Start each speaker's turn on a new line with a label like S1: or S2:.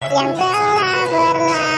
S1: yang telah berlalu.